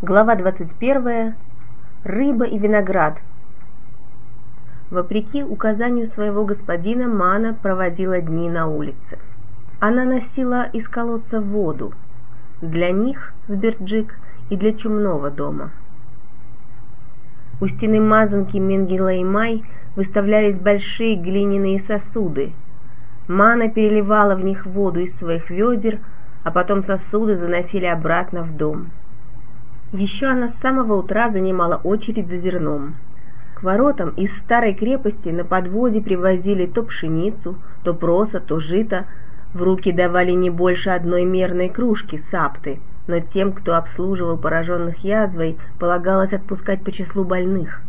Глава 21. Рыба и виноград. Вопреки указанию своего господина, Мана проводила дни на улице. Она носила из колодца воду для них с Берджик и для чумного дома. У стены мазанки Менгелеймай выставлялись большие глиняные сосуды. Мана переливала в них воду из своих ведер, а потом сосуды заносили обратно в дом. Еще она с самого утра занимала очередь за зерном. К воротам из старой крепости на подводе привозили то пшеницу, то проса, то жито. В руки давали не больше одной мерной кружки сапты, но тем, кто обслуживал пораженных язвой, полагалось отпускать по числу больных.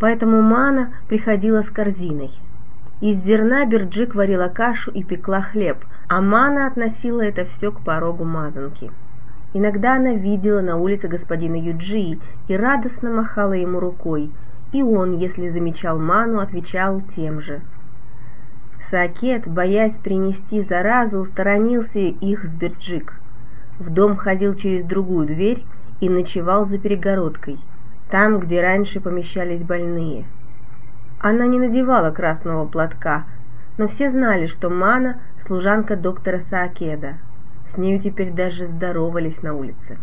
Поэтому Мана приходила с корзиной. Из зерна Берджик варила кашу и пекла хлеб, а Мана относила это все к порогу мазанки. Иногда она видела на улице господина Юджи и радостно махала ему рукой, и он, если замечал ману, отвечал тем же. Сакет, боясь принести заразу, сторонился их с Берджик. В дом ходил через другую дверь и ночевал за перегородкой, там, где раньше помещались больные. Она не надевала красного платка, но все знали, что Мана – служанка доктора Саакеда – с нею теперь даже здоровались на улице.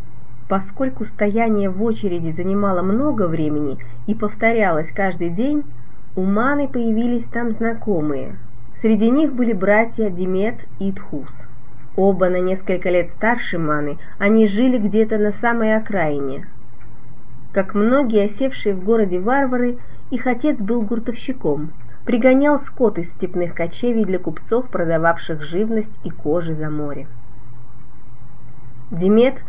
Поскольку стояние в очереди занимало много времени и повторялось каждый день, у Маны появились там знакомые. Среди них были братья Димет и Тхус. Оба на несколько лет старше Маны, они жили где-то на самой окраине. Как многие осевшие в городе варвары, их отец был гуртовщиком, пригонял скот из степных кочевий для купцов, продававших живность и кожи за море. Демет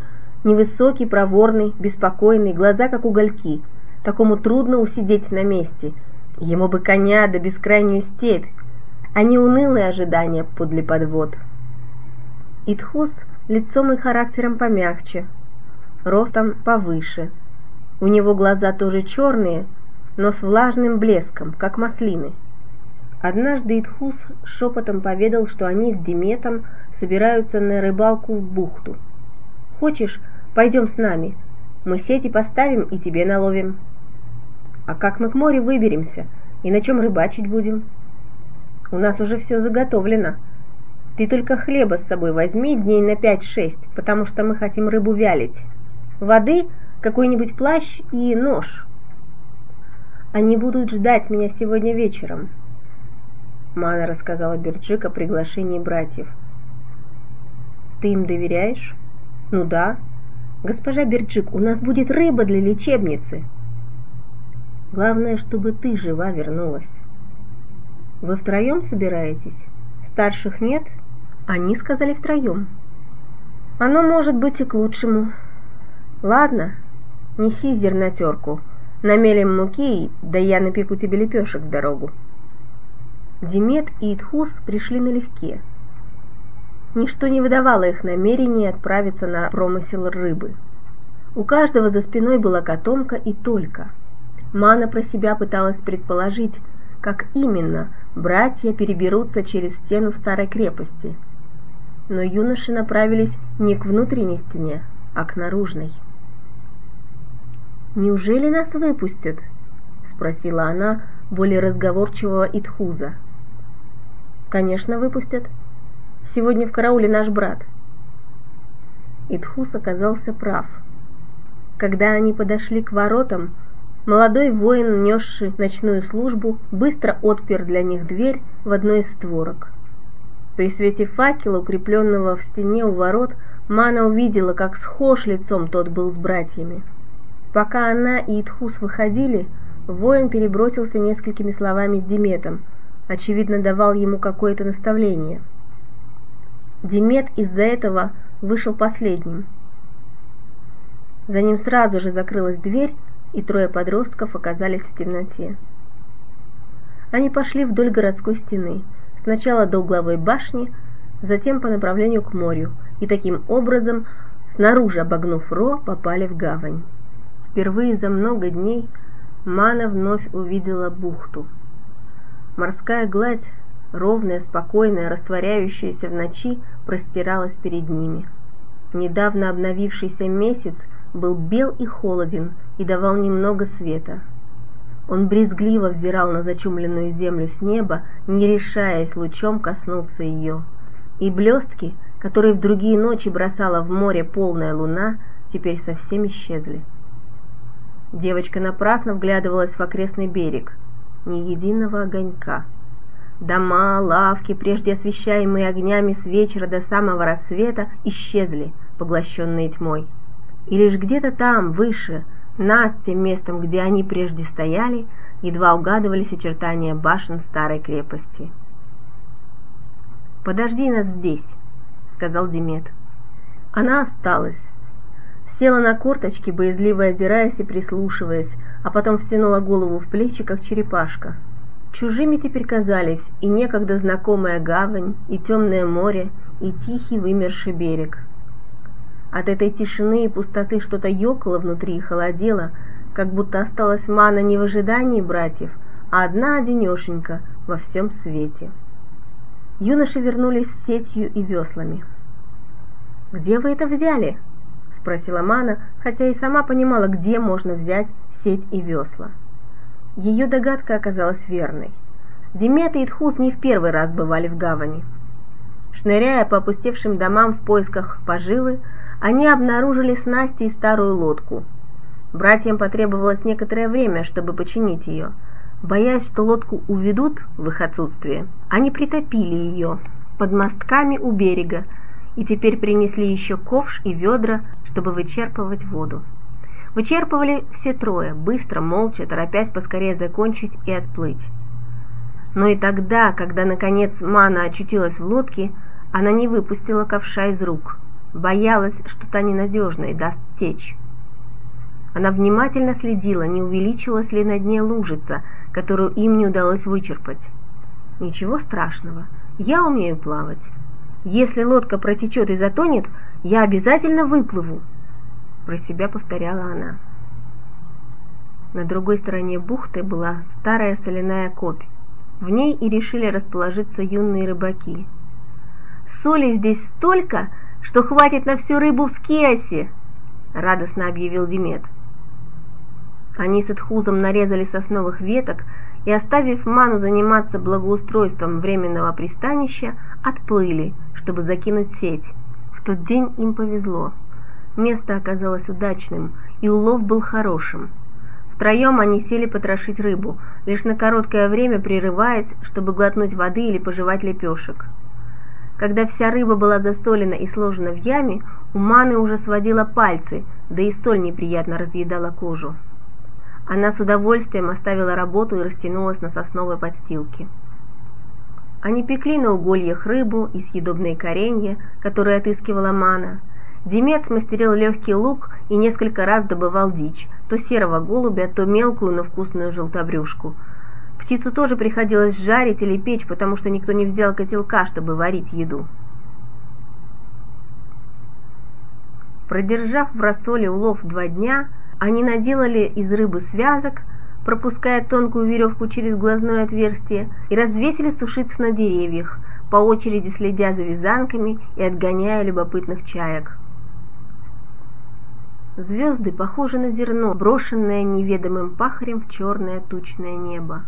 невысокий, проворный, беспокойный, глаза как угольки. Такому трудно усидеть на месте. Ему бы коня да бескрайнюю степь, а не унылые ожидания подле подвод. Итхус лицом и характером помягче, ростом повыше. У него глаза тоже черные, но с влажным блеском, как маслины. Однажды Итхус шепотом поведал, что они с Диметом собираются на рыбалку в бухту. Хочешь, пойдем с нами? Мы сети поставим и тебе наловим. А как мы к морю выберемся? И на чем рыбачить будем? У нас уже все заготовлено. Ты только хлеба с собой возьми дней на пять-шесть, потому что мы хотим рыбу вялить. Воды, какой-нибудь плащ и нож. Они будут ждать меня сегодня вечером. Мана рассказала Берджик о приглашении братьев. Ты им доверяешь? Ну да. Госпожа Берджик, у нас будет рыба для лечебницы. Главное, чтобы ты жива вернулась. Вы втроем собираетесь? Старших нет? Они сказали втроем. Оно может быть и к лучшему. Ладно, неси зернотерку. Намелим муки, да я напеку тебе лепешек в дорогу. Демет и Итхус пришли налегке, Ничто не выдавало их намерения отправиться на промысел рыбы. У каждого за спиной была котомка и только. Мана про себя пыталась предположить, как именно братья переберутся через стену старой крепости. Но юноши направились не к внутренней стене, а к наружной. «Неужели нас выпустят?» – спросила она более разговорчивого Итхуза. «Конечно, выпустят», Сегодня в карауле наш брат». Итхус оказался прав. Когда они подошли к воротам, молодой воин, несший ночную службу, быстро отпер для них дверь в одной из створок. При свете факела, укрепленного в стене у ворот, Мана увидела, как схож лицом тот был с братьями. Пока она и Итхус выходили, воин перебросился несколькими словами с Диметом, очевидно давал ему какое-то наставление – Демет из-за этого вышел последним. За ним сразу же закрылась дверь, и трое подростков оказались в темноте. Они пошли вдоль городской стены, сначала до угловой башни, затем по направлению к морю, и таким образом, снаружи обогнув Ро, попали в гавань. Впервые за много дней Мана вновь увидела бухту. Морская гладь ровная, спокойная, растворяющаяся в ночи, простиралась перед ними. Недавно обновившийся месяц был бел и холоден и давал немного света. Он брезгливо взирал на зачумленную землю с неба, не решаясь лучом коснуться ее. И блестки, которые в другие ночи бросала в море полная луна, теперь совсем исчезли. Девочка напрасно вглядывалась в окрестный берег. Ни единого огонька. Дома, лавки, прежде освещаемые огнями с вечера до самого рассвета, исчезли, поглощенные тьмой. И лишь где-то там, выше, над тем местом, где они прежде стояли, едва угадывались очертания башен старой крепости. «Подожди нас здесь», — сказал Демет. Она осталась. Села на корточки, боязливо озираясь и прислушиваясь, а потом втянула голову в плечи, как черепашка. Чужими теперь казались и некогда знакомая гавань, и темное море, и тихий вымерший берег. От этой тишины и пустоты что-то ёкало внутри и холодело, как будто осталась мана не в ожидании братьев, а одна одинешенька во всем свете. Юноши вернулись с сетью и веслами. «Где вы это взяли?» – спросила Мана, хотя и сама понимала, где можно взять сеть и весла. Ее догадка оказалась верной. Демет и Итхус не в первый раз бывали в гавани. Шныряя по опустевшим домам в поисках поживы, они обнаружили снасти и старую лодку. Братьям потребовалось некоторое время, чтобы починить ее. Боясь, что лодку уведут в их отсутствие, они притопили ее под мостками у берега и теперь принесли еще ковш и ведра, чтобы вычерпывать воду. Вычерпывали все трое, быстро, молча, торопясь поскорее закончить и отплыть. Но и тогда, когда наконец Мана очутилась в лодке, она не выпустила ковша из рук – боялась, что та ненадежна и даст течь. Она внимательно следила, не увеличилась ли на дне лужица, которую им не удалось вычерпать. Ничего страшного, я умею плавать. Если лодка протечет и затонет, я обязательно выплыву, про себя повторяла она. На другой стороне бухты была старая соляная копь. В ней и решили расположиться юные рыбаки. Соли здесь столько, что хватит на всю рыбу в скиасе!» — радостно объявил Демет. Они с Эдхузом нарезали сосновых веток и, оставив Ману заниматься благоустройством временного пристанища, отплыли, чтобы закинуть сеть. В тот день им повезло. Место оказалось удачным, и улов был хорошим. Втроем они сели потрошить рыбу, лишь на короткое время прерываясь, чтобы глотнуть воды или пожевать лепешек. Когда вся рыба была засолена и сложена в яме, у Маны уже сводила пальцы, да и соль неприятно разъедала кожу. Она с удовольствием оставила работу и растянулась на сосновой подстилке. Они пекли на угольях рыбу и съедобные коренья, которые отыскивала Мана. Демет смастерил легкий лук и несколько раз добывал дичь, то серого голубя, то мелкую, но вкусную желтобрюшку – Птицу тоже приходилось жарить или печь, потому что никто не взял котелка, чтобы варить еду. Продержав в рассоле улов два дня, они наделали из рыбы связок, пропуская тонкую веревку через глазное отверстие, и развесили сушиться на деревьях, по очереди следя за вязанками и отгоняя любопытных чаек. Звезды похожи на зерно, брошенное неведомым пахарем в черное тучное небо.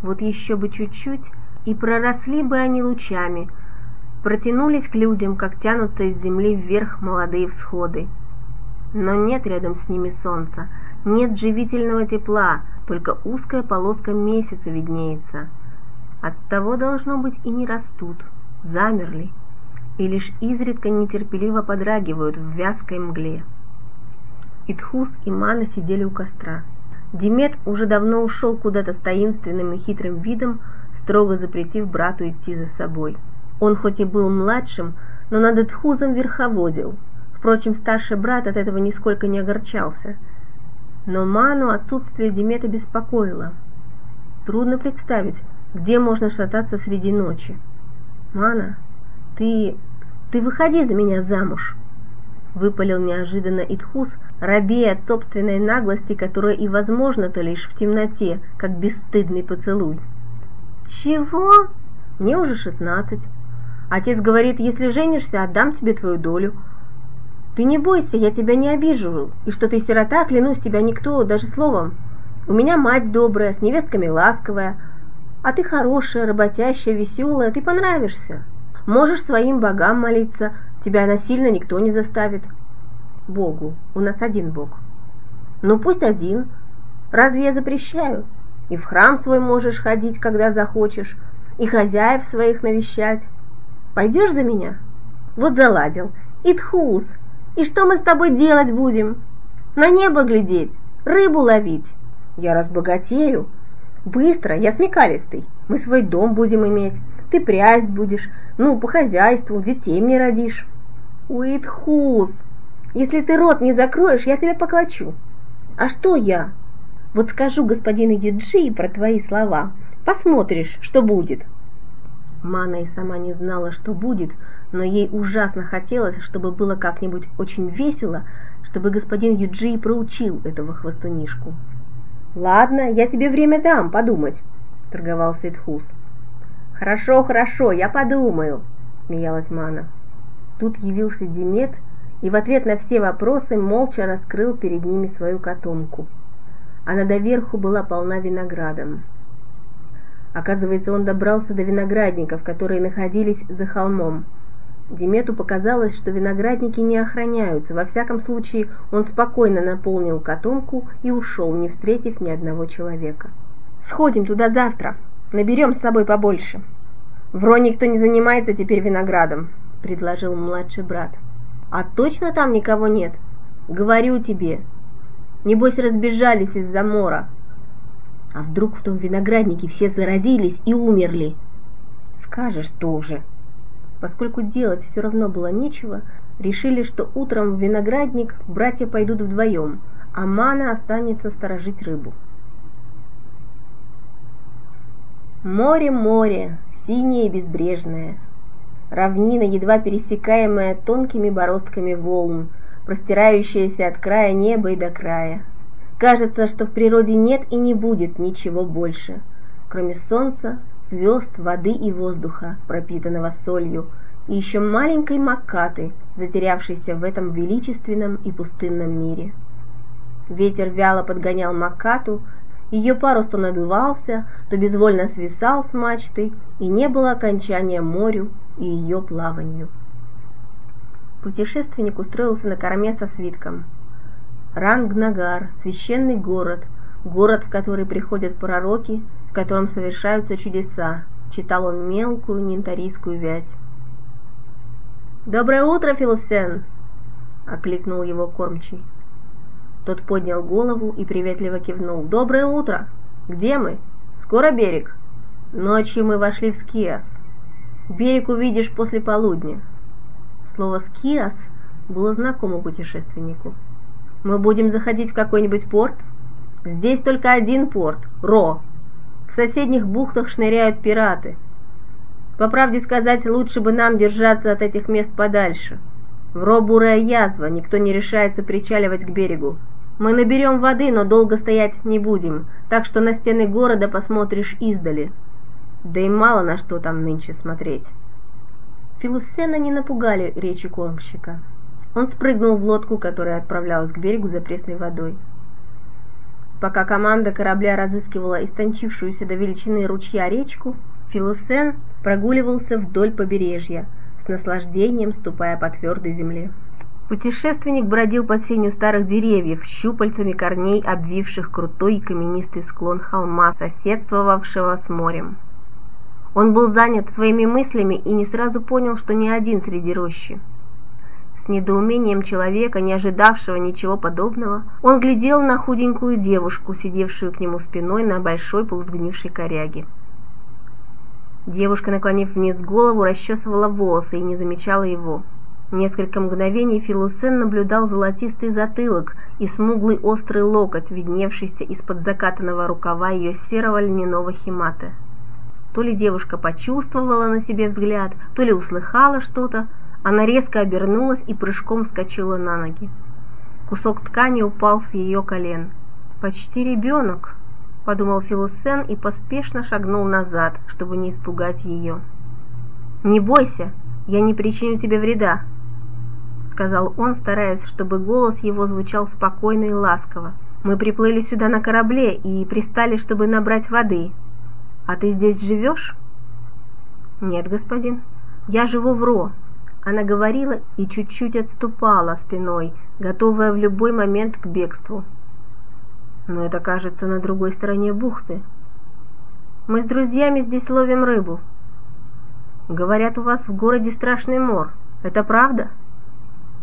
Вот еще бы чуть-чуть, и проросли бы они лучами, протянулись к людям, как тянутся из земли вверх молодые всходы. Но нет рядом с ними солнца, нет живительного тепла, только узкая полоска месяца виднеется. Оттого, должно быть, и не растут, замерли, и лишь изредка нетерпеливо подрагивают в вязкой мгле. Итхус и Мана сидели у костра. Демет уже давно ушел куда-то с таинственным и хитрым видом, строго запретив брату идти за собой. Он хоть и был младшим, но над Эдхузом верховодил. Впрочем, старший брат от этого нисколько не огорчался. Но Ману отсутствие Демета беспокоило. Трудно представить, где можно шататься среди ночи. «Мана, ты... ты выходи за меня замуж!» Выпалил неожиданно Итхус, рабея от собственной наглости, которая и возможна-то лишь в темноте, как бесстыдный поцелуй. «Чего? Мне уже шестнадцать. Отец говорит, если женишься, отдам тебе твою долю. Ты не бойся, я тебя не обижу, и что ты сирота, клянусь тебя никто, даже словом. У меня мать добрая, с невестками ласковая, а ты хорошая, работящая, веселая, ты понравишься. Можешь своим богам молиться, тебя насильно никто не заставит. Богу, у нас один Бог. Ну пусть один. Разве я запрещаю? И в храм свой можешь ходить, когда захочешь, и хозяев своих навещать. Пойдешь за меня? Вот заладил. Итхус, и что мы с тобой делать будем? На небо глядеть, рыбу ловить. Я разбогатею. Быстро, я смекалистый. Мы свой дом будем иметь. Ты прясть будешь, ну, по хозяйству, детей мне родишь. Уитхус, если ты рот не закроешь, я тебя поклочу. А что я? Вот скажу господину Еджи про твои слова. Посмотришь, что будет. Мана и сама не знала, что будет, но ей ужасно хотелось, чтобы было как-нибудь очень весело, чтобы господин Юджи проучил этого хвостунишку. «Ладно, я тебе время дам подумать», — торговался Эдхус. «Хорошо, хорошо, я подумаю», — смеялась Мана. Тут явился Демет и в ответ на все вопросы молча раскрыл перед ними свою котомку. Она доверху была полна виноградом. Оказывается, он добрался до виноградников, которые находились за холмом. Демету показалось, что виноградники не охраняются. Во всяком случае, он спокойно наполнил котомку и ушел, не встретив ни одного человека. «Сходим туда завтра. Наберем с собой побольше». «Вро никто не занимается теперь виноградом», — предложил младший брат. «А точно там никого нет? Говорю тебе. Небось, разбежались из-за мора. А вдруг в том винограднике все заразились и умерли? Скажешь тоже. Поскольку делать все равно было нечего, решили, что утром в виноградник братья пойдут вдвоем, а Мана останется сторожить рыбу. Море, море, синее и безбрежное. Равнина, едва пересекаемая тонкими бороздками волн, простирающаяся от края неба и до края. Кажется, что в природе нет и не будет ничего больше, кроме солнца, звезд, воды и воздуха, пропитанного солью, и еще маленькой Маккаты, затерявшейся в этом величественном и пустынном мире. Ветер вяло подгонял Маккату, ее парус то надувался, то безвольно свисал с мачты, и не было окончания морю и ее плаванию. Путешественник устроился на корме со свитком – Рангнагар, священный город, город, в который приходят пророки, в котором совершаются чудеса, читал он мелкую нинтарийскую вязь. «Доброе утро, Филосен!» — окликнул его кормчий. Тот поднял голову и приветливо кивнул. «Доброе утро! Где мы? Скоро берег?» Ночью мы вошли в Скиас. Берег увидишь после полудня. Слово «Скиас» было знакомо путешественнику. Мы будем заходить в какой-нибудь порт? Здесь только один порт – Ро. В соседних бухтах шныряют пираты. По правде сказать, лучше бы нам держаться от этих мест подальше. В Ро бурая язва, никто не решается причаливать к берегу. Мы наберем воды, но долго стоять не будем, так что на стены города посмотришь издали. Да и мало на что там нынче смотреть. Филусена не напугали речи кормщика. Он спрыгнул в лодку, которая отправлялась к берегу за пресной водой. Пока команда корабля разыскивала истончившуюся до величины ручья речку, Филосен прогуливался вдоль побережья, с наслаждением ступая по твердой земле. Путешественник бродил под сенью старых деревьев, щупальцами корней, обвивших крутой и каменистый склон холма, соседствовавшего с морем. Он был занят своими мыслями и не сразу понял, что не один среди рощи. С недоумением человека, не ожидавшего ничего подобного, он глядел на худенькую девушку, сидевшую к нему спиной на большой полусгнившей коряге. Девушка, наклонив вниз голову, расчесывала волосы и не замечала его. Несколько мгновений Филусен наблюдал золотистый затылок и смуглый острый локоть, видневшийся из-под закатанного рукава ее серого льняного химата. То ли девушка почувствовала на себе взгляд, то ли услыхала что-то, она резко обернулась и прыжком вскочила на ноги. Кусок ткани упал с ее колен. «Почти ребенок», — подумал Филусен и поспешно шагнул назад, чтобы не испугать ее. «Не бойся, я не причиню тебе вреда». Сказал он, стараясь, чтобы голос его звучал спокойно и ласково. «Мы приплыли сюда на корабле и пристали, чтобы набрать воды. А ты здесь живешь?» «Нет, господин. Я живу в Ро». Она говорила и чуть-чуть отступала спиной, готовая в любой момент к бегству. «Но это, кажется, на другой стороне бухты. Мы с друзьями здесь ловим рыбу. Говорят, у вас в городе страшный мор. Это правда?»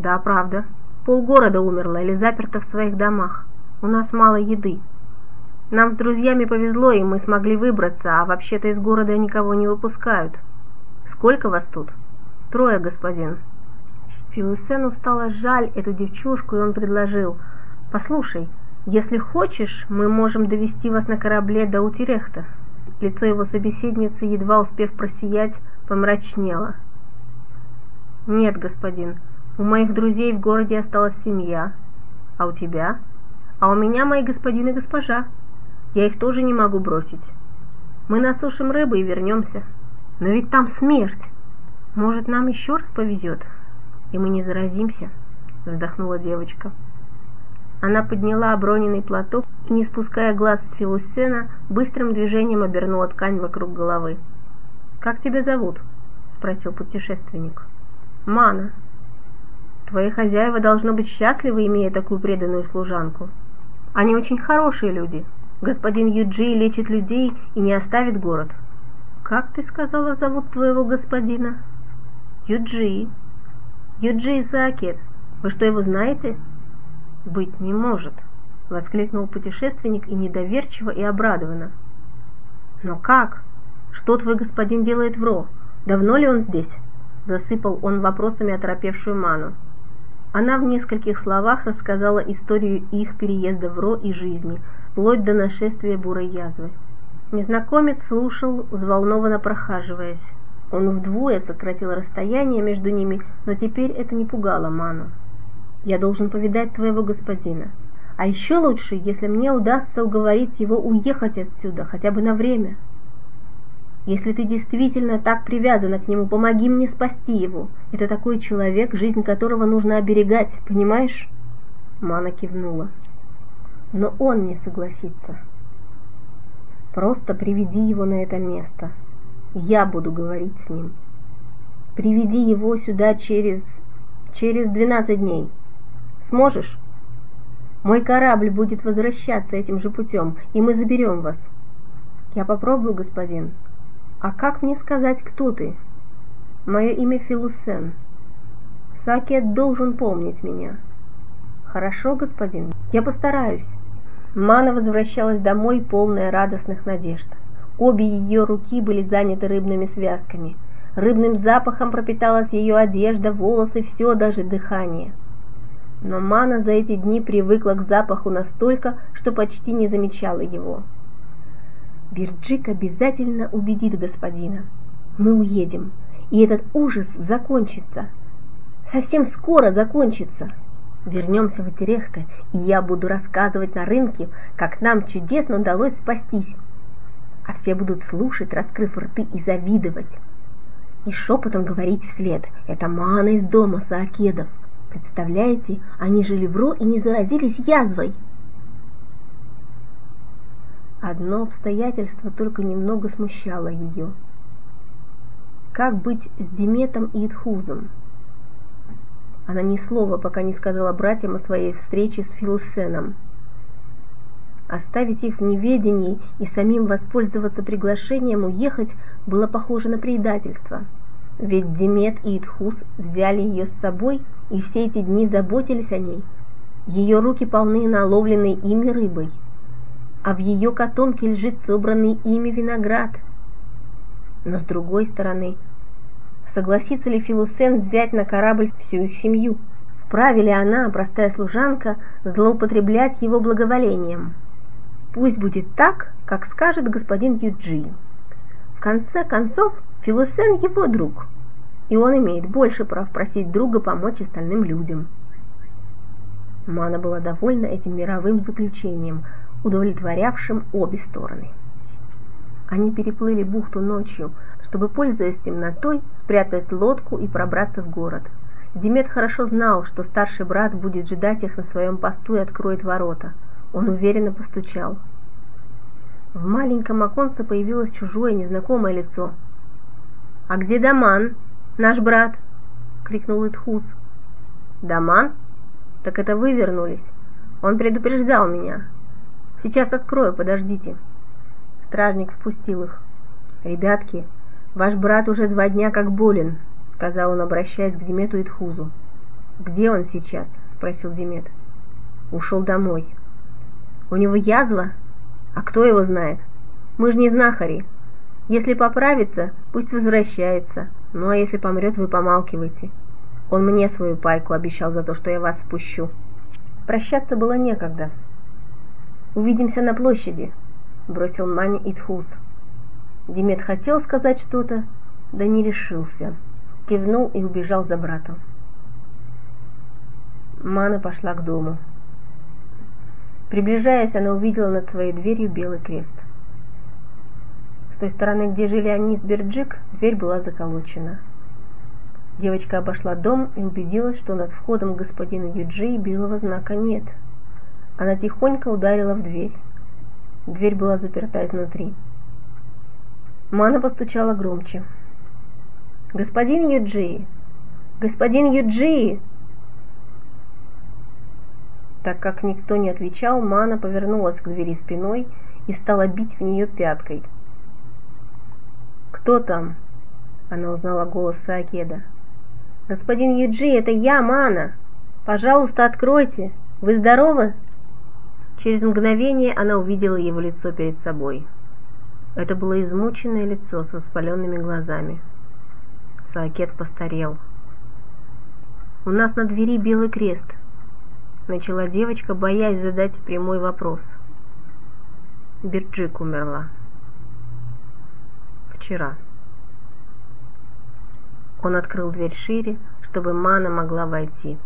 Да, правда. Полгорода умерло или заперто в своих домах. У нас мало еды. Нам с друзьями повезло, и мы смогли выбраться, а вообще-то из города никого не выпускают. Сколько вас тут? Трое, господин. Филусену стало жаль эту девчушку, и он предложил, «Послушай, если хочешь, мы можем довести вас на корабле до Утерехта». Лицо его собеседницы, едва успев просиять, помрачнело. «Нет, господин, у моих друзей в городе осталась семья. А у тебя? А у меня мои господин и госпожа. Я их тоже не могу бросить. Мы насушим рыбы и вернемся. Но ведь там смерть. Может, нам еще раз повезет, и мы не заразимся, вздохнула девочка. Она подняла оброненный платок и, не спуская глаз с Филусена, быстрым движением обернула ткань вокруг головы. «Как тебя зовут?» – спросил путешественник. «Мана», Твои хозяева должно быть счастливы, имея такую преданную служанку. Они очень хорошие люди. Господин Юджи лечит людей и не оставит город. Как ты сказала, зовут твоего господина? Юджи. Юджи Исаакет. Вы что, его знаете? Быть не может, воскликнул путешественник и недоверчиво, и обрадованно. Но как? Что твой господин делает в Ро? Давно ли он здесь? Засыпал он вопросами оторопевшую ману. Она в нескольких словах рассказала историю их переезда в Ро и жизни, вплоть до нашествия бурой язвы. Незнакомец слушал, взволнованно прохаживаясь. Он вдвое сократил расстояние между ними, но теперь это не пугало Ману. «Я должен повидать твоего господина. А еще лучше, если мне удастся уговорить его уехать отсюда, хотя бы на время», если ты действительно так привязана к нему, помоги мне спасти его. Это такой человек, жизнь которого нужно оберегать, понимаешь?» Мана кивнула. «Но он не согласится. Просто приведи его на это место. Я буду говорить с ним. Приведи его сюда через... через двенадцать дней. Сможешь?» Мой корабль будет возвращаться этим же путем, и мы заберем вас. Я попробую, господин, «А как мне сказать, кто ты?» «Мое имя Филусен. Сакет должен помнить меня». «Хорошо, господин, я постараюсь». Мана возвращалась домой, полная радостных надежд. Обе ее руки были заняты рыбными связками. Рыбным запахом пропиталась ее одежда, волосы, все, даже дыхание. Но Мана за эти дни привыкла к запаху настолько, что почти не замечала его. Бирджик обязательно убедит господина. Мы уедем, и этот ужас закончится. Совсем скоро закончится. Вернемся в Этерехта, и я буду рассказывать на рынке, как нам чудесно удалось спастись. А все будут слушать, раскрыв рты, и завидовать. И шепотом говорить вслед. Это мана из дома Саакедов. Представляете, они жили в Ро и не заразились язвой. Одно обстоятельство только немного смущало ее. Как быть с Диметом и Идхузом? Она ни слова пока не сказала братьям о своей встрече с Филусеном. Оставить их в неведении и самим воспользоваться приглашением уехать было похоже на предательство. Ведь Демет и Идхуз взяли ее с собой и все эти дни заботились о ней. Ее руки полны наловленной ими рыбой – а в ее котомке лежит собранный ими виноград. Но с другой стороны, согласится ли Филусен взять на корабль всю их семью? Вправе ли она, простая служанка, злоупотреблять его благоволением? Пусть будет так, как скажет господин Юджи. В конце концов, Филусен его друг, и он имеет больше прав просить друга помочь остальным людям. Мана была довольна этим мировым заключением, удовлетворявшим обе стороны. Они переплыли бухту ночью, чтобы, пользуясь темнотой, спрятать лодку и пробраться в город. Димет хорошо знал, что старший брат будет ждать их на своем посту и откроет ворота. Он уверенно постучал. В маленьком оконце появилось чужое незнакомое лицо. «А где Даман, наш брат?» — крикнул Итхус. «Даман? Так это вы вернулись. Он предупреждал меня. Сейчас открою, подождите». Стражник впустил их. «Ребятки, ваш брат уже два дня как болен», — сказал он, обращаясь к Димету и Тхузу. «Где он сейчас?» — спросил Димет. «Ушел домой». «У него язва? А кто его знает? Мы же не знахари. Если поправится, пусть возвращается. Ну а если помрет, вы помалкивайте. Он мне свою пайку обещал за то, что я вас впущу». Прощаться было некогда. «Увидимся на площади», — бросил Мани Итхуз. Демет хотел сказать что-то, да не решился. Кивнул и убежал за братом. Мана пошла к дому. Приближаясь, она увидела над своей дверью белый крест. С той стороны, где жили они с Берджик, дверь была заколочена. Девочка обошла дом и убедилась, что над входом господина Юджи белого знака нет. Она тихонько ударила в дверь. Дверь была заперта изнутри. Мана постучала громче. «Господин Юджи! Господин Юджи!» Так как никто не отвечал, Мана повернулась к двери спиной и стала бить в нее пяткой. «Кто там?» Она узнала голос Саакеда. «Господин Юджи, это я, Мана! Пожалуйста, откройте! Вы здоровы?» Через мгновение она увидела его лицо перед собой. Это было измученное лицо с воспаленными глазами. Саакет постарел. «У нас на двери белый крест», — начала девочка, боясь задать прямой вопрос. Бирджик умерла. Вчера. Он открыл дверь шире, чтобы Мана могла войти.